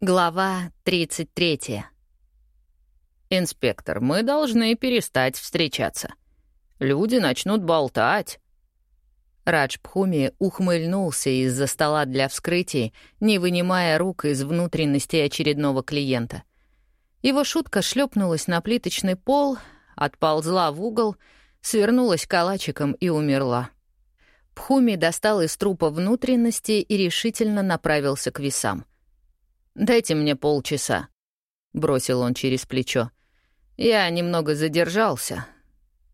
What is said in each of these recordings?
Глава 33. «Инспектор, мы должны перестать встречаться. Люди начнут болтать». Радж Пхуми ухмыльнулся из-за стола для вскрытий, не вынимая рук из внутренностей очередного клиента. Его шутка шлепнулась на плиточный пол, отползла в угол, свернулась калачиком и умерла. Пхуми достал из трупа внутренности и решительно направился к весам. «Дайте мне полчаса», — бросил он через плечо. «Я немного задержался.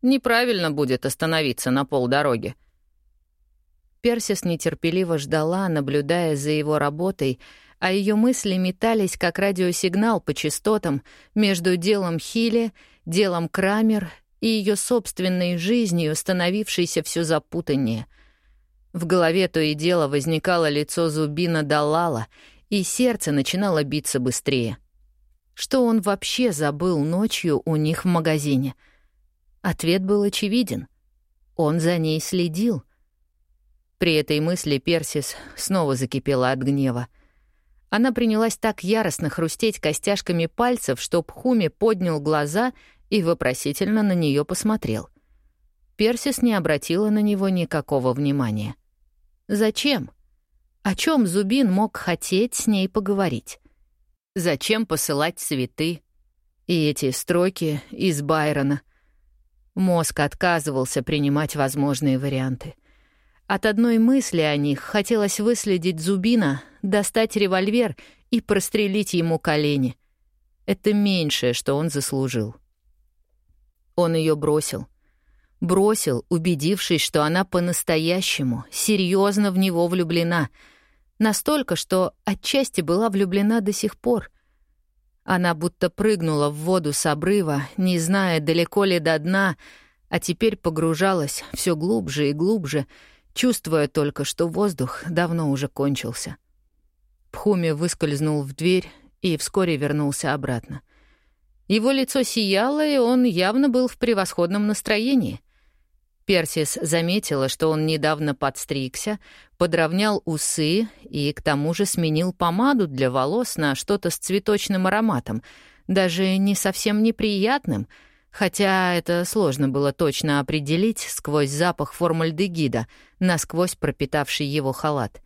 Неправильно будет остановиться на полдороги». Персис нетерпеливо ждала, наблюдая за его работой, а ее мысли метались, как радиосигнал по частотам, между делом Хилли, делом Крамер и ее собственной жизнью, становившейся все запутаннее. В голове то и дело возникало лицо Зубина Далала — и сердце начинало биться быстрее. Что он вообще забыл ночью у них в магазине? Ответ был очевиден. Он за ней следил. При этой мысли Персис снова закипела от гнева. Она принялась так яростно хрустеть костяшками пальцев, что Пхуми поднял глаза и вопросительно на нее посмотрел. Персис не обратила на него никакого внимания. «Зачем?» О чем Зубин мог хотеть с ней поговорить? Зачем посылать цветы? И эти строки из Байрона. Мозг отказывался принимать возможные варианты. От одной мысли о них хотелось выследить Зубина, достать револьвер и прострелить ему колени. Это меньшее, что он заслужил. Он ее бросил. Бросил, убедившись, что она по-настоящему, серьезно в него влюблена — Настолько, что отчасти была влюблена до сих пор. Она будто прыгнула в воду с обрыва, не зная, далеко ли до дна, а теперь погружалась все глубже и глубже, чувствуя только, что воздух давно уже кончился. Пхуми выскользнул в дверь и вскоре вернулся обратно. Его лицо сияло, и он явно был в превосходном настроении. Персис заметила, что он недавно подстригся, подровнял усы и к тому же сменил помаду для волос на что-то с цветочным ароматом, даже не совсем неприятным, хотя это сложно было точно определить сквозь запах формальдегида, насквозь пропитавший его халат.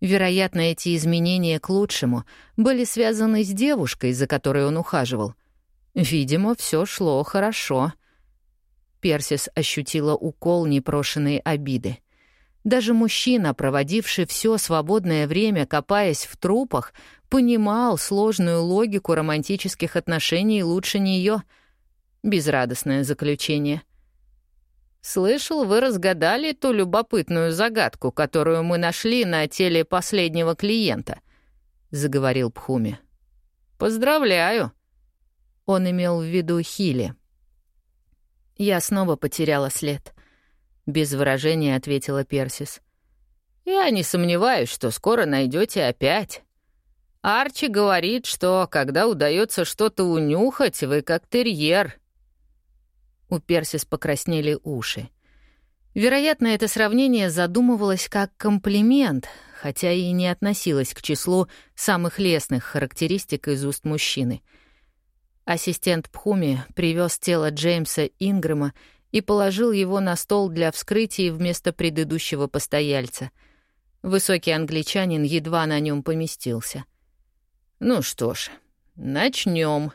Вероятно, эти изменения к лучшему были связаны с девушкой, за которой он ухаживал. Видимо, все шло хорошо — Персис ощутила укол непрошенной обиды. Даже мужчина, проводивший все свободное время, копаясь в трупах, понимал сложную логику романтических отношений лучше нее. Безрадостное заключение. «Слышал, вы разгадали ту любопытную загадку, которую мы нашли на теле последнего клиента», — заговорил Пхуми. «Поздравляю». Он имел в виду Хили. Я снова потеряла след. Без выражения ответила Персис. Я не сомневаюсь, что скоро найдете опять. Арчи говорит, что когда удается что-то унюхать, вы как терьер. У Персис покраснели уши. Вероятно, это сравнение задумывалось как комплимент, хотя и не относилось к числу самых лестных характеристик из уст мужчины — Ассистент Пхуми привез тело Джеймса Ингрэма и положил его на стол для вскрытия вместо предыдущего постояльца. Высокий англичанин едва на нем поместился. «Ну что ж, начнем.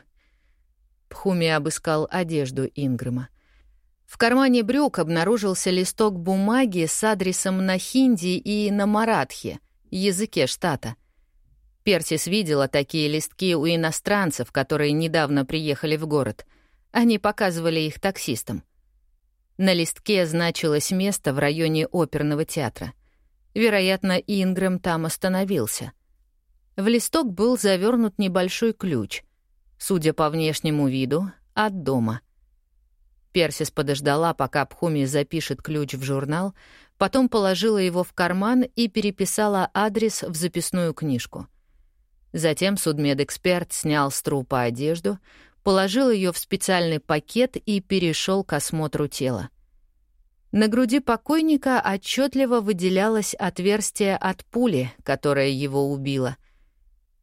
Пхуми обыскал одежду Ингрэма. В кармане брюк обнаружился листок бумаги с адресом на хинди и на маратхе, языке штата — Персис видела такие листки у иностранцев, которые недавно приехали в город. Они показывали их таксистам. На листке значилось место в районе оперного театра. Вероятно, Ингрэм там остановился. В листок был завернут небольшой ключ, судя по внешнему виду, от дома. Персис подождала, пока Пхуми запишет ключ в журнал, потом положила его в карман и переписала адрес в записную книжку — Затем судмедэксперт снял с трупа одежду, положил ее в специальный пакет и перешел к осмотру тела. На груди покойника отчетливо выделялось отверстие от пули, которая его убила.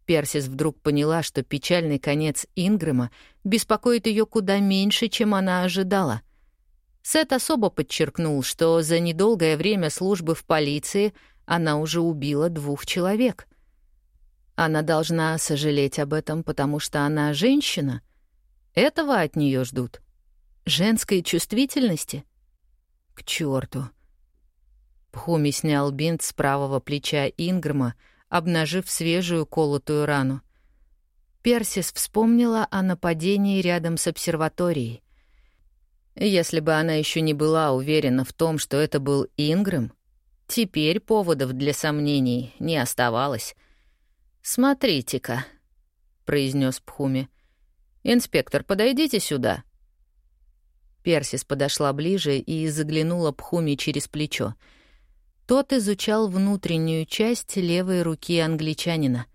Персис вдруг поняла, что печальный конец Ингрэма беспокоит ее куда меньше, чем она ожидала. Сет особо подчеркнул, что за недолгое время службы в полиции она уже убила двух человек. Она должна сожалеть об этом, потому что она женщина. Этого от нее ждут. Женской чувствительности? К черту! Пхуми снял бинт с правого плеча Ингрэма, обнажив свежую колотую рану. Персис вспомнила о нападении рядом с обсерваторией. Если бы она еще не была уверена в том, что это был Ингрэм, теперь поводов для сомнений не оставалось. «Смотрите-ка», — произнес Пхуми. «Инспектор, подойдите сюда». Персис подошла ближе и заглянула Пхуми через плечо — тот изучал внутреннюю часть левой руки англичанина.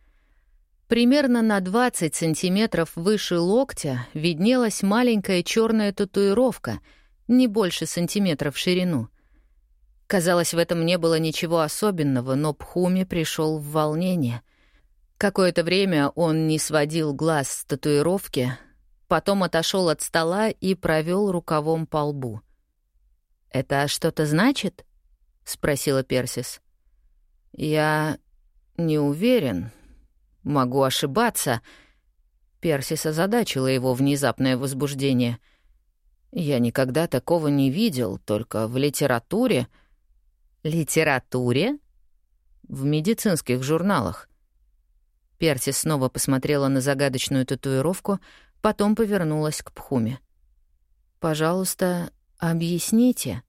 Примерно на 20 сантиметров выше локтя виднелась маленькая черная татуировка, не больше сантиметра в ширину. Казалось, в этом не было ничего особенного, но Пхуми пришел в волнение. Какое-то время он не сводил глаз с татуировки, потом отошел от стола и провел рукавом по лбу. «Это что-то значит?» — спросила Персис. «Я не уверен. Могу ошибаться». Персис озадачила его внезапное возбуждение. «Я никогда такого не видел, только в литературе». «Литературе?» «В медицинских журналах». Персис снова посмотрела на загадочную татуировку, потом повернулась к Пхуме. «Пожалуйста, объясните».